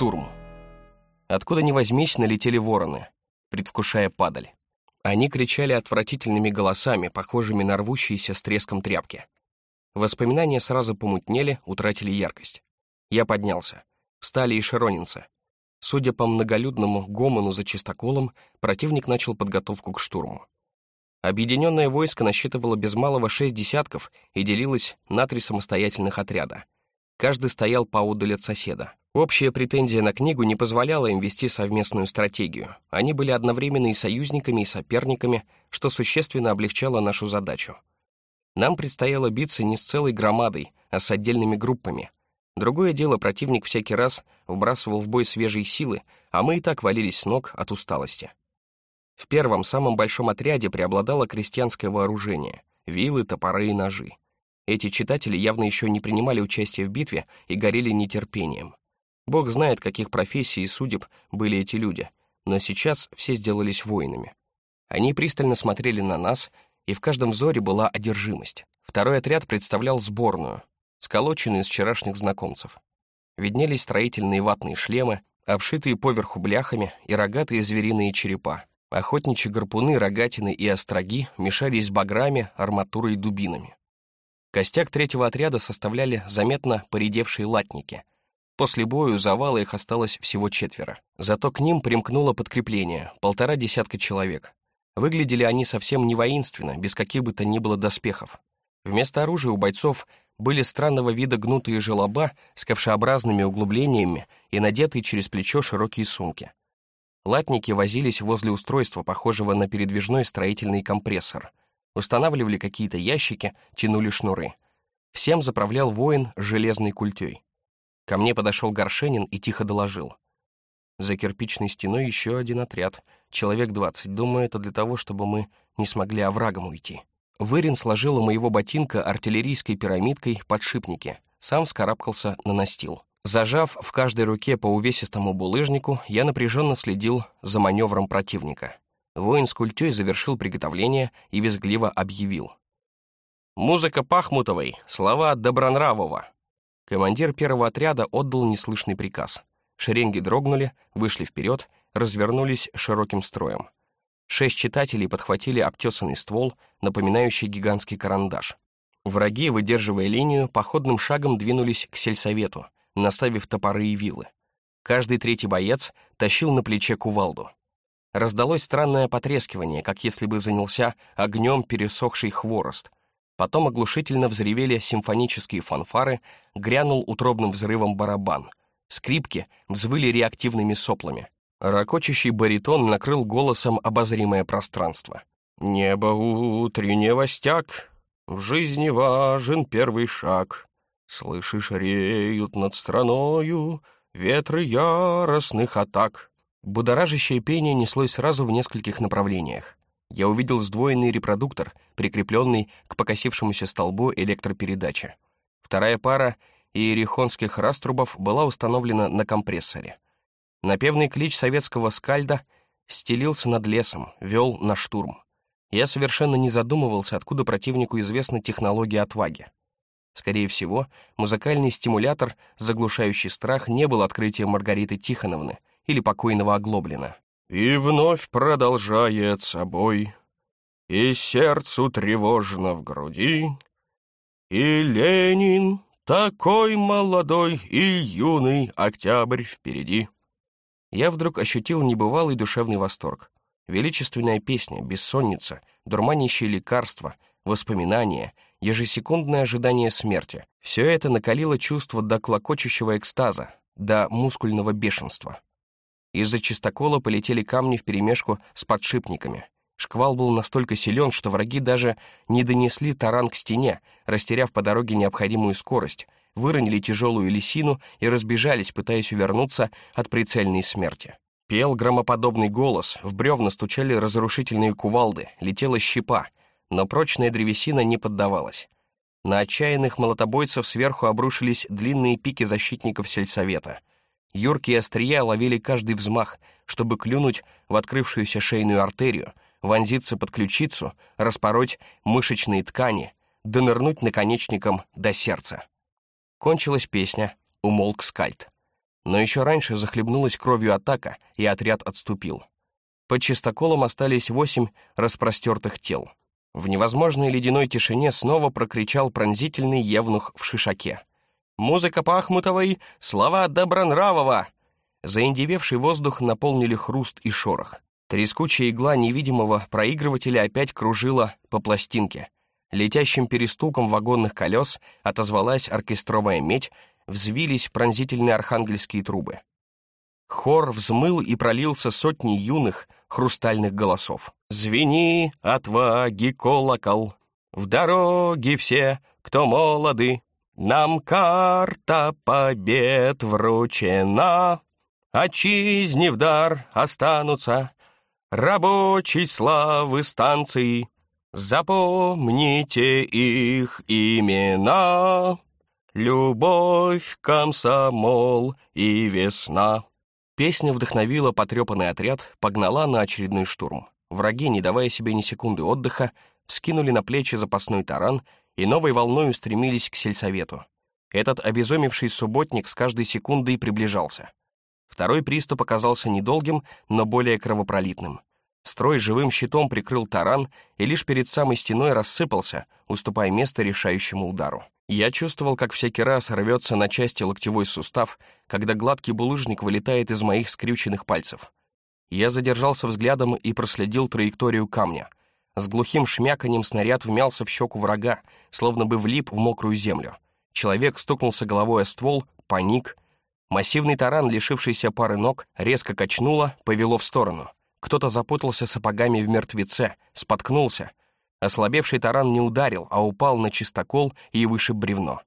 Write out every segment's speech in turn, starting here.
Штурм. Откуда ни возьмись, налетели вороны, предвкушая падаль. Они кричали отвратительными голосами, похожими на рвущиеся с треском тряпки. Воспоминания сразу помутнели, утратили яркость. Я поднялся. Встали и широнинцы. Судя по многолюдному гомону за чистоколом, противник начал подготовку к штурму. Объединенное войско насчитывало без малого шесть десятков и делилось на три самостоятельных отряда. Каждый стоял поодаль от соседа. Общая претензия на книгу не позволяла им вести совместную стратегию. Они были одновременно и союзниками, и соперниками, что существенно облегчало нашу задачу. Нам предстояло биться не с целой громадой, а с отдельными группами. Другое дело, противник всякий раз вбрасывал в бой свежие силы, а мы и так валились с ног от усталости. В первом, самом большом отряде преобладало крестьянское вооружение — вилы, топоры и ножи. Эти читатели явно еще не принимали участие в битве и горели нетерпением. Бог знает, каких профессий и судеб были эти люди, но сейчас все сделались воинами. Они пристально смотрели на нас, и в каждом взоре была одержимость. Второй отряд представлял сборную, сколоченную из вчерашних знакомцев. Виднелись строительные ватные шлемы, обшитые поверху бляхами и рогатые звериные черепа. Охотничьи гарпуны, рогатины и остроги мешались с баграми, арматурой и дубинами. Костяк третьего отряда составляли заметно поредевшие латники. После боя у завала их осталось всего четверо. Зато к ним примкнуло подкрепление, полтора десятка человек. Выглядели они совсем не воинственно, без каких бы то ни было доспехов. Вместо оружия у бойцов были странного вида гнутые желоба с ковшеобразными углублениями и надетые через плечо широкие сумки. Латники возились возле устройства, похожего на передвижной строительный компрессор. Устанавливали какие-то ящики, тянули шнуры. Всем заправлял воин железной культей. Ко мне подошел Горшенин и тихо доложил. За кирпичной стеной еще один отряд. Человек двадцать. Думаю, это для того, чтобы мы не смогли оврагом уйти. Вырин сложил у моего ботинка артиллерийской пирамидкой подшипники. Сам вскарабкался на настил. Зажав в каждой руке по увесистому булыжнику, я напряженно следил за маневром противника. Воин с культей завершил приготовление и визгливо объявил. «Музыка Пахмутовой, слова Добронравова». Командир первого отряда отдал неслышный приказ. Шеренги дрогнули, вышли вперед, развернулись широким строем. Шесть читателей подхватили обтесанный ствол, напоминающий гигантский карандаш. Враги, выдерживая линию, походным шагом двинулись к сельсовету — наставив топоры и вилы. Каждый третий боец тащил на плече кувалду. Раздалось странное потрескивание, как если бы занялся огнем пересохший хворост. Потом оглушительно взревели симфонические фанфары, грянул утробным взрывом барабан. Скрипки взвыли реактивными соплами. Рокочущий баритон накрыл голосом обозримое пространство. «Небо утренний востяк, в жизни важен первый шаг. Слышишь, реют над страною ветры яростных атак. Будоражащее пение неслось сразу в нескольких направлениях. Я увидел сдвоенный репродуктор, прикрепленный к покосившемуся столбу электропередачи. Вторая пара иерихонских раструбов была установлена на компрессоре. Напевный клич советского скальда стелился над лесом, вел на штурм. Я совершенно не задумывался, откуда противнику известна технология отваги. Скорее всего, музыкальный стимулятор, заглушающий страх, не был открытием Маргариты Тихоновны или покойного Оглоблина. «И вновь продолжает собой, и сердцу тревожно в груди, и Ленин такой молодой и юный октябрь впереди». Я вдруг ощутил небывалый душевный восторг. Величественная песня, бессонница, дурманящие лекарства, воспоминания — ежесекундное ожидание смерти. Все это накалило чувство до клокочущего экстаза, до мускульного бешенства. Из-за чистокола полетели камни вперемешку с подшипниками. Шквал был настолько силен, что враги даже не донесли таран к стене, растеряв по дороге необходимую скорость, выронили тяжелую лисину и разбежались, пытаясь увернуться от прицельной смерти. Пел громоподобный голос, в бревна стучали разрушительные кувалды, летела щепа — но прочная древесина не поддавалась. На отчаянных молотобойцев сверху обрушились длинные пики защитников сельсовета. Юркие острия ловили каждый взмах, чтобы клюнуть в открывшуюся шейную артерию, вонзиться под ключицу, распороть мышечные ткани, донырнуть наконечником до сердца. Кончилась песня, умолк скальд. Но еще раньше захлебнулась кровью атака, и отряд отступил. Под чистоколом остались восемь распростертых тел. В невозможной ледяной тишине снова прокричал пронзительный евнух в шишаке. «Музыка Пахмутовой! Слова Добронравова!» Заиндевевший воздух наполнили хруст и шорох. Трескучая игла невидимого проигрывателя опять кружила по пластинке. Летящим перестуком вагонных колес отозвалась оркестровая медь, взвились пронзительные архангельские трубы. Хор взмыл и пролился сотни юных, хрустальных голосов. «Звени, отваги, колокол! В дороге все, кто молоды! Нам карта побед вручена! Отчизне в дар останутся рабочей славы станции. Запомните их имена. Любовь, комсомол и весна. Песня вдохновила потрепанный отряд, погнала на очередной штурм. Враги, не давая себе ни секунды отдыха, скинули на плечи запасной таран и новой волной устремились к сельсовету. Этот обезумевший субботник с каждой секундой приближался. Второй приступ оказался недолгим, но более кровопролитным. Строй живым щитом прикрыл таран и лишь перед самой стеной рассыпался, уступая место решающему удару. Я чувствовал, как всякий раз рвется на части локтевой сустав, когда гладкий булыжник вылетает из моих скрюченных пальцев. Я задержался взглядом и проследил траекторию камня. С глухим шмяканьем снаряд вмялся в щеку врага, словно бы влип в мокрую землю. Человек стукнулся головой о ствол, паник. Массивный таран, лишившийся пары ног, резко качнуло, повело в сторону. Кто-то запутался сапогами в мертвеце, споткнулся, Ослабевший таран не ударил, а упал на чистокол и вышиб бревно.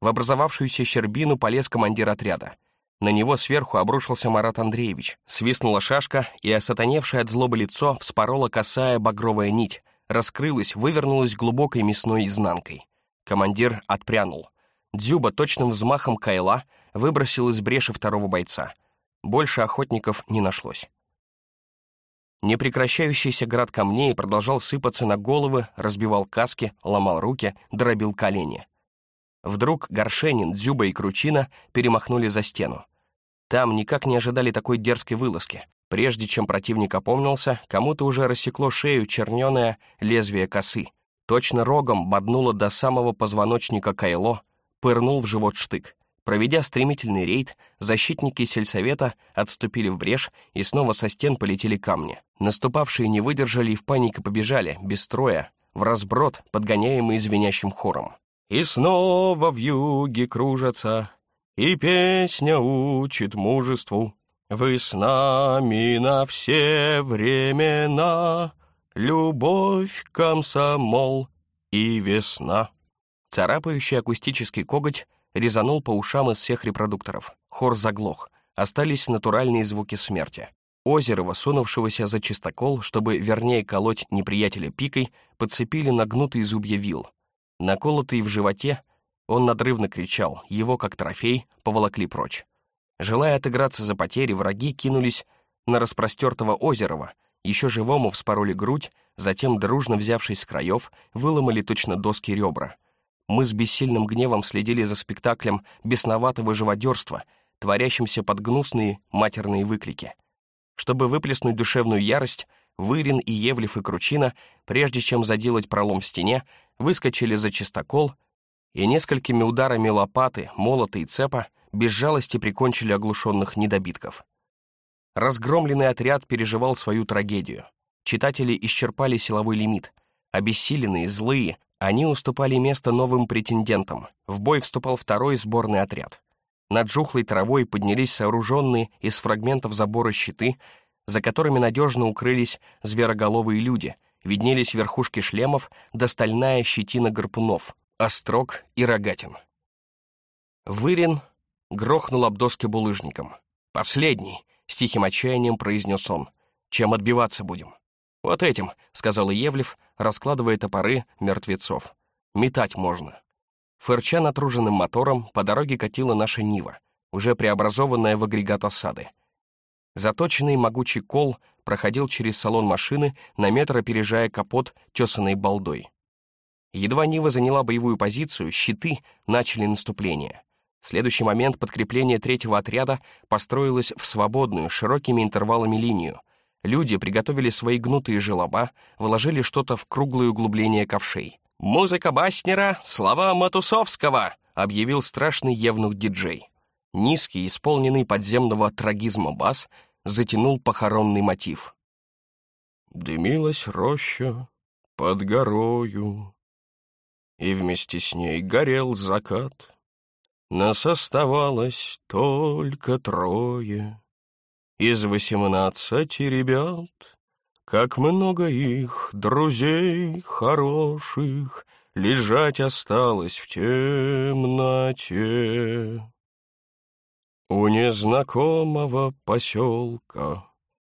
В образовавшуюся щербину полез командир отряда. На него сверху обрушился Марат Андреевич. Свистнула шашка, и осатаневшее от злобы лицо вспорола косая багровая нить, раскрылась, вывернулась глубокой мясной изнанкой. Командир отпрянул. Дзюба точным взмахом кайла выбросил из бреши второго бойца. Больше охотников не нашлось. Непрекращающийся град камней продолжал сыпаться на головы, разбивал каски, ломал руки, дробил колени. Вдруг Горшенин, Дзюба и Кручина перемахнули за стену. Там никак не ожидали такой дерзкой вылазки. Прежде чем противник опомнился, кому-то уже рассекло шею черненое лезвие косы. Точно рогом боднуло до самого позвоночника Кайло, пырнул в живот штык. Проведя стремительный рейд, защитники сельсовета отступили в брешь, и снова со стен полетели камни. Наступавшие не выдержали и в панике побежали, без строя, в разброд, подгоняемые звенящим хором. «И снова в юге кружатся, и песня учит мужеству. Вы с нами на все времена, любовь, комсомол и весна». Царапающий акустический коготь резанул по ушам из всех репродукторов. Хор заглох. Остались натуральные звуки смерти. Озерова, сунувшегося за чистокол, чтобы вернее колоть неприятеля пикой, подцепили на гнутые зубья вил. Наколотый в животе, он надрывно кричал, его, как трофей, поволокли прочь. Желая отыграться за потери, враги кинулись на распростертого Озерова, еще живому вспороли грудь, затем, дружно взявшись с краев, выломали точно доски ребра — мы с бессильным гневом следили за спектаклем бесноватого живодерства, творящимся под гнусные матерные выклики. Чтобы выплеснуть душевную ярость, Вырин и Евлев и Кручина, прежде чем заделать пролом в стене, выскочили за чистокол и несколькими ударами лопаты, молота и цепа без жалости прикончили оглушенных недобитков. Разгромленный отряд переживал свою трагедию. Читатели исчерпали силовой лимит. Обессиленные, злые, они уступали место новым претендентам. В бой вступал второй сборный отряд. Над жухлой травой поднялись сооруженные из фрагментов забора щиты, за которыми надежно укрылись звероголовые люди, виднелись верхушки шлемов да стальная щетина гарпунов, острог и рогатин. Вырин грохнул об доски булыжником. «Последний!» — с тихим отчаянием произнес он. «Чем отбиваться будем?» «Вот этим», — сказал Евлев, раскладывая топоры мертвецов. «Метать можно». Фырча натруженным мотором по дороге катила наша Нива, уже преобразованная в агрегат осады. Заточенный могучий кол проходил через салон машины, на метр опережая капот тесанной балдой. Едва Нива заняла боевую позицию, щиты начали наступление. В следующий момент подкрепление третьего отряда построилось в свободную, широкими интервалами линию. Люди приготовили свои гнутые желоба, вложили что-то в круглое углубление ковшей. «Музыка Баснера, слова Матусовского!» — объявил страшный евнух-диджей. Низкий, исполненный подземного трагизма бас, затянул похоронный мотив. «Дымилась роща под горою, и вместе с ней горел закат. Нас оставалось только трое из восемнадцати ребят, как много их, друзей хороших, Лежать осталось в темноте. У незнакомого поселка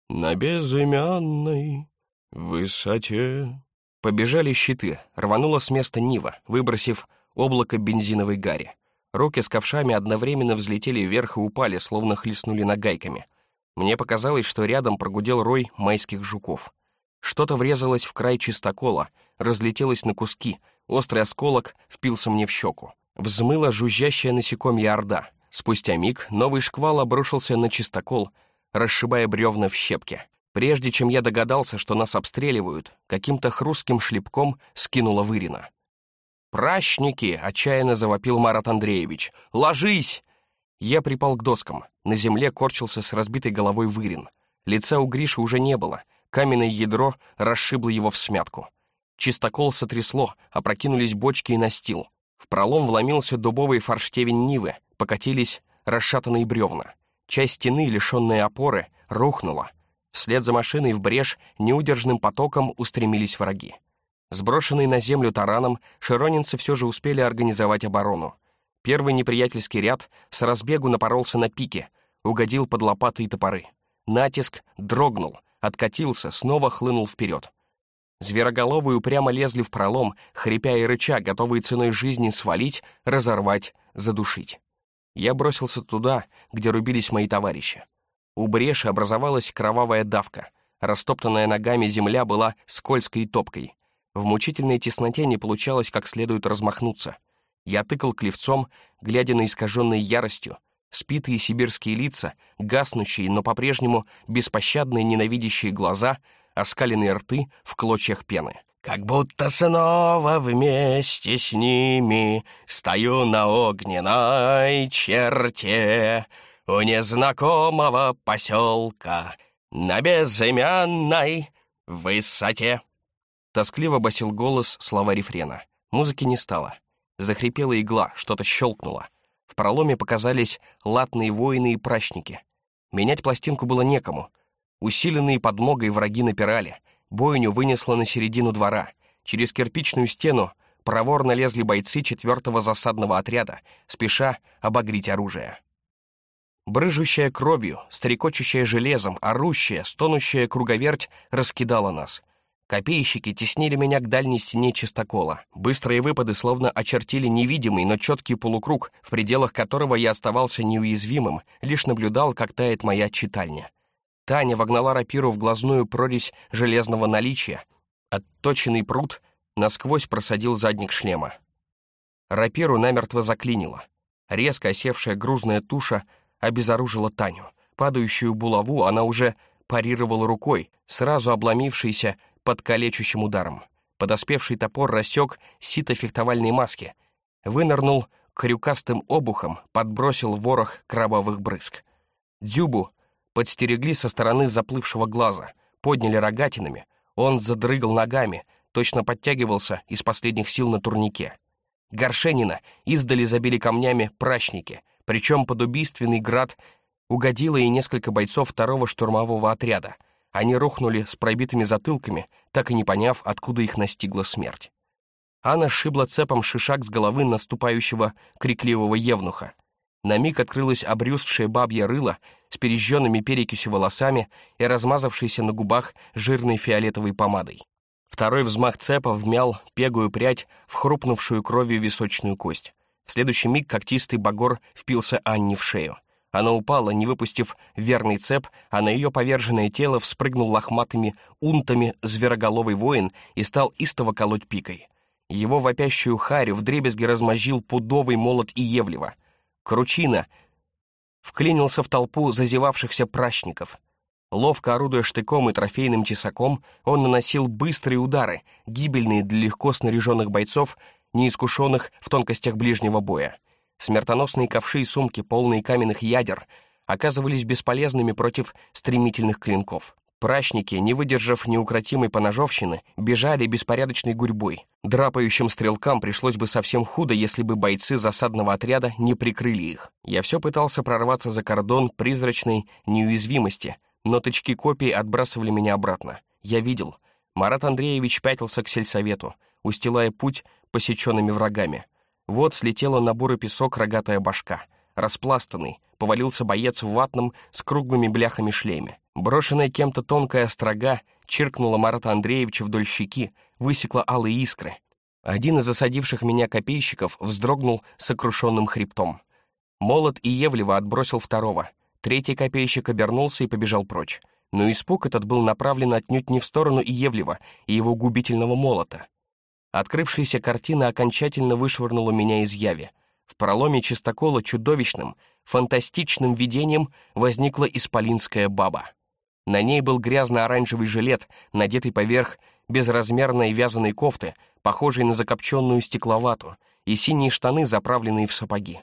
На безымянной высоте Побежали щиты, рванула с места Нива, выбросив облако бензиновой гари. Руки с ковшами одновременно взлетели вверх и упали, словно хлестнули нагайками. Мне показалось, что рядом прогудел рой майских жуков. Что-то врезалось в край чистокола, разлетелось на куски, острый осколок впился мне в щеку. Взмыла жужжащая насекомья орда. Спустя миг новый шквал обрушился на чистокол, расшибая бревна в щепки. Прежде чем я догадался, что нас обстреливают, каким-то хрустким шлепком скинула вырина. «Прачники!» — отчаянно завопил Марат Андреевич. «Ложись!» Я припал к доскам. На земле корчился с разбитой головой вырин. Лица у Гриши уже не было. Каменное ядро расшибло его в смятку. Чистокол сотрясло, опрокинулись бочки и настил. В пролом вломился дубовый форштевень Нивы, покатились расшатанные бревна. Часть стены, лишенная опоры, рухнула. Вслед за машиной в брешь неудержным потоком устремились враги. Сброшенные на землю тараном, широнинцы все же успели организовать оборону. Первый неприятельский ряд с разбегу напоролся на пике, угодил под лопаты и топоры. Натиск дрогнул, откатился, снова хлынул вперед. Звероголовые упрямо лезли в пролом, хрипя и рыча, готовые ценой жизни свалить, разорвать, задушить. Я бросился туда, где рубились мои товарищи. У бреши образовалась кровавая давка. Растоптанная ногами земля была скользкой и топкой. В мучительной тесноте не получалось как следует размахнуться. Я тыкал клевцом, глядя на искаженные яростью, спитые сибирские лица, гаснущие, но по-прежнему беспощадные ненавидящие глаза, оскаленные рты в клочьях пены. Как будто снова вместе с ними Стою на огненной черте У незнакомого поселка На безымянной высоте. Тоскливо басил голос слова рефрена. Музыки не стало. Захрипела игла, что-то щелкнуло. В проломе показались латные воины и прачники. Менять пластинку было некому. Усиленные подмогой враги напирали. Бойню вынесло на середину двора. Через кирпичную стену проворно лезли бойцы четвертого засадного отряда, спеша обогреть оружие. Брыжущая кровью, стрекочущая железом, орущая, стонущая круговерть раскидала нас — Копейщики теснили меня к дальней стене чистокола. Быстрые выпады словно очертили невидимый, но четкий полукруг, в пределах которого я оставался неуязвимым, лишь наблюдал, как тает моя читальня. Таня вогнала рапиру в глазную прорезь железного наличия. Отточенный пруд насквозь просадил задник шлема. Рапиру намертво заклинило. Резко осевшая грузная туша обезоружила Таню. Падающую булаву она уже парировала рукой, сразу обломившейся под калечущим ударом. Подоспевший топор рассек сито фехтовальной маски, вынырнул крюкастым обухом, подбросил ворох крабовых брызг. Дзюбу подстерегли со стороны заплывшего глаза, подняли рогатинами, он задрыгал ногами, точно подтягивался из последних сил на турнике. Горшенина издали забили камнями прачники, причем под убийственный град угодило и несколько бойцов второго штурмового отряда, они рухнули с пробитыми затылками, так и не поняв, откуда их настигла смерть. Анна сшибла цепом шишак с головы наступающего крикливого евнуха. На миг открылась обрюзгшее бабье рыло с пережженными перекисью волосами и размазавшейся на губах жирной фиолетовой помадой. Второй взмах цепа вмял пегую прядь в хрупнувшую кровью височную кость. В следующий миг когтистый багор впился Анне в шею. Она упала, не выпустив верный цеп, а на ее поверженное тело вспрыгнул лохматыми унтами звероголовый воин и стал истово колоть пикой. Его вопящую харю вдребезги размозжил пудовый молот Иевлева. Кручина вклинился в толпу зазевавшихся пращников. Ловко орудуя штыком и трофейным тесаком, он наносил быстрые удары, гибельные для легко снаряженных бойцов, неискушенных в тонкостях ближнего боя. Смертоносные ковши и сумки, полные каменных ядер, оказывались бесполезными против стремительных клинков. Прачники, не выдержав неукротимой поножовщины, бежали беспорядочной гурьбой. Драпающим стрелкам пришлось бы совсем худо, если бы бойцы засадного отряда не прикрыли их. Я все пытался прорваться за кордон призрачной неуязвимости, но тычки копий отбрасывали меня обратно. Я видел. Марат Андреевич пятился к сельсовету, устилая путь посеченными врагами. Вот слетела на бурый песок рогатая башка. Распластанный, повалился боец в ватном с круглыми бляхами шлеме. Брошенная кем-то тонкая острога чиркнула Марата Андреевича вдоль щеки, высекла алые искры. Один из засадивших меня копейщиков вздрогнул сокрушенным хребтом. Молот и Евлева отбросил второго. Третий копейщик обернулся и побежал прочь. Но испуг этот был направлен отнюдь не в сторону Иевлева и его губительного молота. Открывшаяся картина окончательно вышвырнула меня из яви. В проломе чистокола чудовищным, фантастичным видением возникла исполинская баба. На ней был грязно-оранжевый жилет, надетый поверх безразмерной вязаной кофты, похожей на закопченную стекловату, и синие штаны, заправленные в сапоги.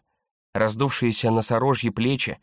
Раздувшиеся носорожьи плечи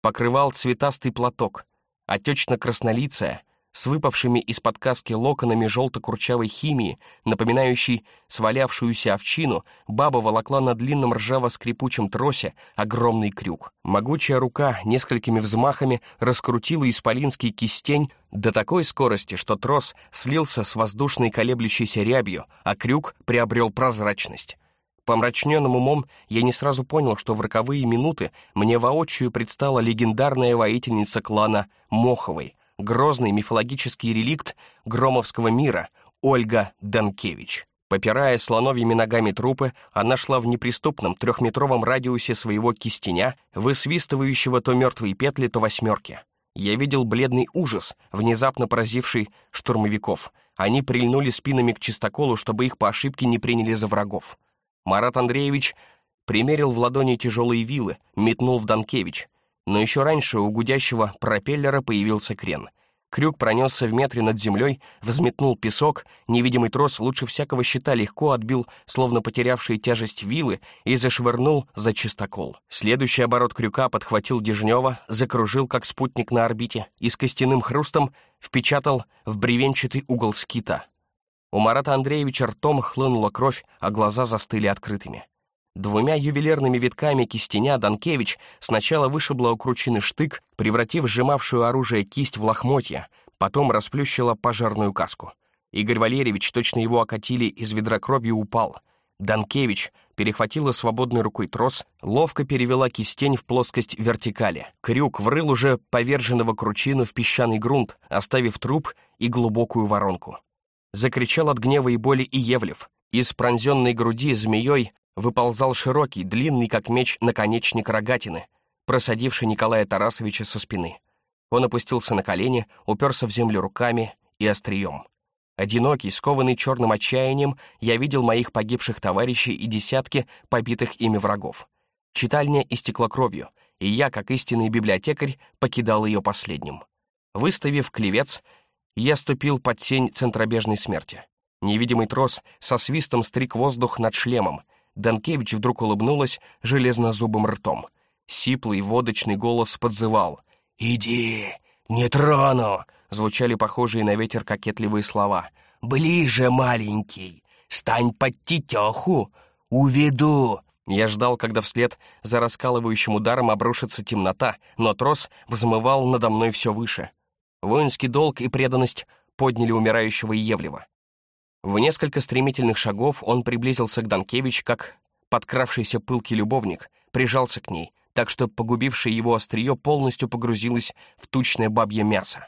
покрывал цветастый платок, отечно-краснолицая, с выпавшими из-под каски локонами желто-курчавой химии, напоминающей свалявшуюся овчину, баба волокла на длинном ржаво-скрипучем тросе огромный крюк. Могучая рука несколькими взмахами раскрутила исполинский кистень до такой скорости, что трос слился с воздушной колеблющейся рябью, а крюк приобрел прозрачность. Помрачненным умом я не сразу понял, что в роковые минуты мне воочию предстала легендарная воительница клана Моховой, грозный мифологический реликт громовского мира Ольга Данкевич. Попирая слоновьими ногами трупы, она шла в неприступном трехметровом радиусе своего кистеня, высвистывающего то мертвые петли, то восьмерки. Я видел бледный ужас, внезапно поразивший штурмовиков. Они прильнули спинами к чистоколу, чтобы их по ошибке не приняли за врагов. Марат Андреевич примерил в ладони тяжелые вилы, метнул в Данкевич. Но еще раньше у гудящего пропеллера появился крен. Крюк пронесся в метре над землей, взметнул песок, невидимый трос лучше всякого щита легко отбил, словно потерявший тяжесть вилы, и зашвырнул за чистокол. Следующий оборот крюка подхватил Дежнева, закружил, как спутник на орбите, и с костяным хрустом впечатал в бревенчатый угол скита. У Марата Андреевича ртом хлынула кровь, а глаза застыли открытыми. Двумя ювелирными витками кистеня Данкевич сначала вышибла у штык, превратив сжимавшую оружие кисть в лохмотья, потом расплющила пожарную каску. Игорь Валерьевич, точно его окатили из ведра кровью, упал. Данкевич перехватила свободной рукой трос, ловко перевела кистень в плоскость вертикали. Крюк врыл уже поверженного кручину в песчаный грунт, оставив труп и глубокую воронку. Закричал от гнева и боли и Евлев. Из пронзенной груди змеей выползал широкий, длинный, как меч, наконечник рогатины, просадивший Николая Тарасовича со спины. Он опустился на колени, уперся в землю руками и острием. Одинокий, скованный черным отчаянием, я видел моих погибших товарищей и десятки побитых ими врагов. Читальня истекла кровью, и я, как истинный библиотекарь, покидал ее последним. Выставив клевец, я ступил под тень центробежной смерти. Невидимый трос со свистом стриг воздух над шлемом — Данкевич вдруг улыбнулась железнозубым ртом. Сиплый водочный голос подзывал. «Иди, не трону!» Звучали похожие на ветер кокетливые слова. «Ближе, маленький! Стань под тетеху! Уведу!» Я ждал, когда вслед за раскалывающим ударом обрушится темнота, но трос взмывал надо мной все выше. Воинский долг и преданность подняли умирающего Евлева. В несколько стремительных шагов он приблизился к Данкевич, как подкравшийся пылкий любовник, прижался к ней, так что погубившее его острие полностью погрузилось в тучное бабье мясо.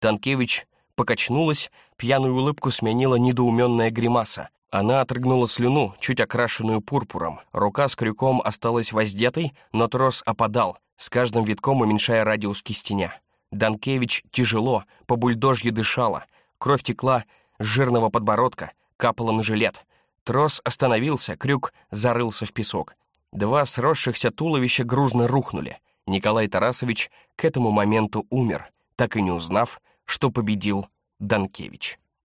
Данкевич покачнулась, пьяную улыбку сменила недоуменная гримаса. Она отрыгнула слюну, чуть окрашенную пурпуром. Рука с крюком осталась воздетой, но трос опадал, с каждым витком уменьшая радиус кистеня. Данкевич тяжело, по бульдожье дышала, кровь текла жирного подбородка, капало на жилет. Трос остановился, крюк зарылся в песок. Два сросшихся туловища грузно рухнули. Николай Тарасович к этому моменту умер, так и не узнав, что победил Данкевич.